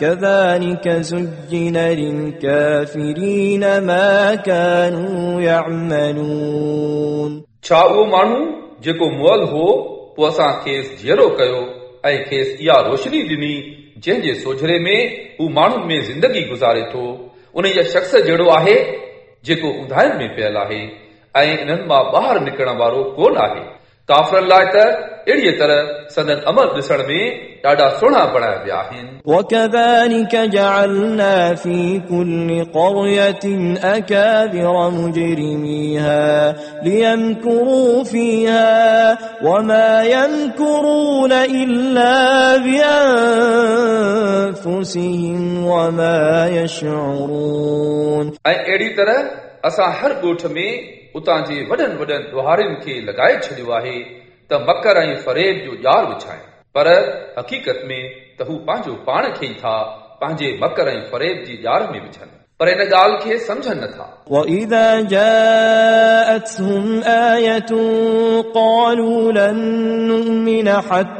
كذلك زين للكافرين ما كانوا يعملون छा उहो माण्हू जेको मुअल हो पोइ असां खेसि जीअरो कयो ऐं खेसि इहा रोशनी ॾिनी जंहिं जे सोझरे में हू माण्हुनि में ज़िंदगी गुज़ारे थो उन जा शख़्स जहिड़ो आहे जेको उधाइनि में पियल आहे ऐं इन्हनि मां ॿाहिरि निकिरण वारो कोन आहे काफ़रनि लाइ त अहिड़ीअ तरह संदन अमल ॾिसण में ॾाढा सुहिणा बणाया विया आहिनि وكذلك جعلنا في كل قرية أكابر مجرميها ليمكروا فيها وما يمكرون إلا بأنفسهم وما يشعرون ऐं अहिड़ी तरह असां हर ॻोठ में उतां जे वॾनि वॾनि ॾोहारियुनि खे लॻाए छॾियो आहे त मकर ऐं फरेब जो ॼार विछाइनि पर हक़ीक़त में त हू पंहिंजो पाण खे ई था पंहिंजे मकर ऐं फरेब जी ॼार में विझनि पर इन ॻाल्हि खे सम्झनि नथा وإذا جاءتهم آية قالوا لن نؤمن حتى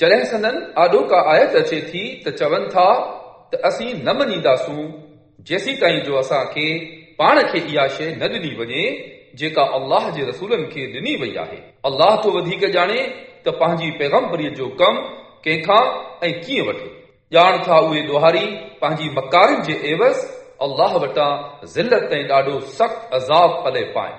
جڏهن سندن آڏو ڪا آيت اچي ٿي ته چون ٿا ته اسين نه مڃينداسون جيسين تائين جو اسان کي پاڻ کي اها شيءِ نه ڏني وڃي جيڪا الله جي رسولن کي ڏني وئي آهي الله تو وڌيڪ ڄاڻي ته پنهنجي پيگمبريءَ جو ڪم ڪنهن کان ۽ ڪيئن وٺي ڄاڻ ٿا اهي ڏوهاري پنهنجي مڪارن جي عيوض الله وٽان ذلت ۽ ڏاڍو سخت عذاب پلي پائين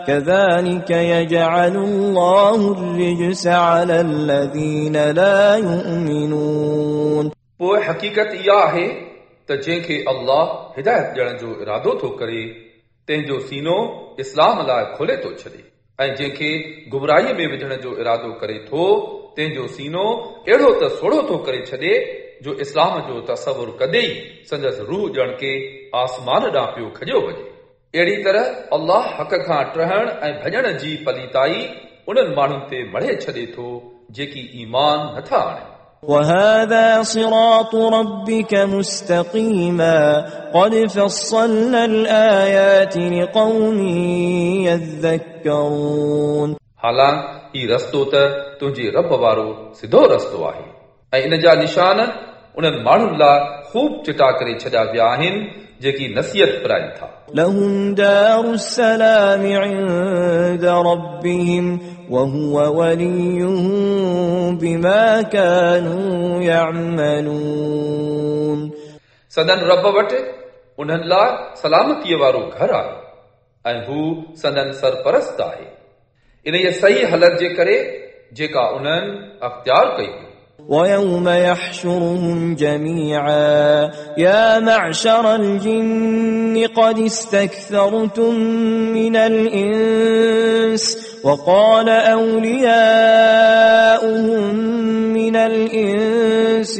كذلك يجعل الله الرجس على الذين لا يؤمنون पोइ हक़ीक़त इहा आहे त जंहिंखे अल्लाह हिदायत ॾियण जो इरादो थो करे तंहिंजो सीनो इस्लाम लाइ खोले थो छॾे ऐं जंहिंखे गुमराहीअ में विझण जो इरादो करे थो तंहिंजो सीनो अहिड़ो त सोढ़ो थो करे छॾे जो इस्लाम जो तसवुर कॾहिं ई संदसि रूह ॼण खे आसमान ॾांहुं पियो खॼियो वञे अहिड़ी तरह अल्लाह हक़ खां टहण ऐं भॼण जी पलीताई उन्हनि माण्हुनि ते मढ़े छॾे थो जेकी ईमान नथा आणनि وهذا صراط ربك مستقيما قد فصلنا الآيات لقوم يذكرون हालां ही रस्तो त तुंहिंजे रब वारो सिधो रस्तो आहे ऐं इन जा निशान उन्हनि माण्हुनि लाइ ख़ूब चिटा करे छॾिया विया आहिनि जेकी नसीहत पिराइनि था لهم دار السلام عند ربهم وهو وليهم بما كانوا يعملون सदन रब वटि उन्हनि लाइ सलामतीअ वारो घर आहे ऐं हू सदन सरपरस्त आहे इन जे सही हालत जे करे जेका उन्हनि अख़्तियार कई हुई ويوم يحشرهم جميعا. يا معشر الجن قد استكثرتم من الإنس وقال أولياؤهم من الإنس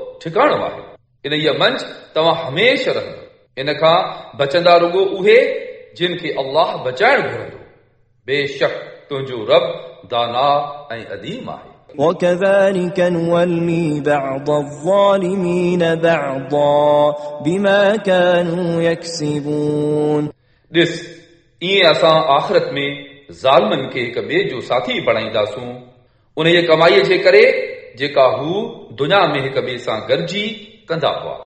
ठिकाणो आहे इन मंझ तव्हां हमेशह रहंदो इन खां बचंदा रुगो उहे जिन खे अल्लाह बचाइण घुरंदो बेशक तुंहिंजो रब दाना ऐं अदीम आहे وكذلك نولي بعض الظالمين بعضا بما كانوا يكسبون ॾिस ईअं असां आख़िरत में ज़ालमनि खे हिक ॿिए जो साथी बणाईंदासूं उन जे कमाईअ जे करे जेका हू دنيا ۾ هڪ ٻئي سان گڏجي ڪندا هئا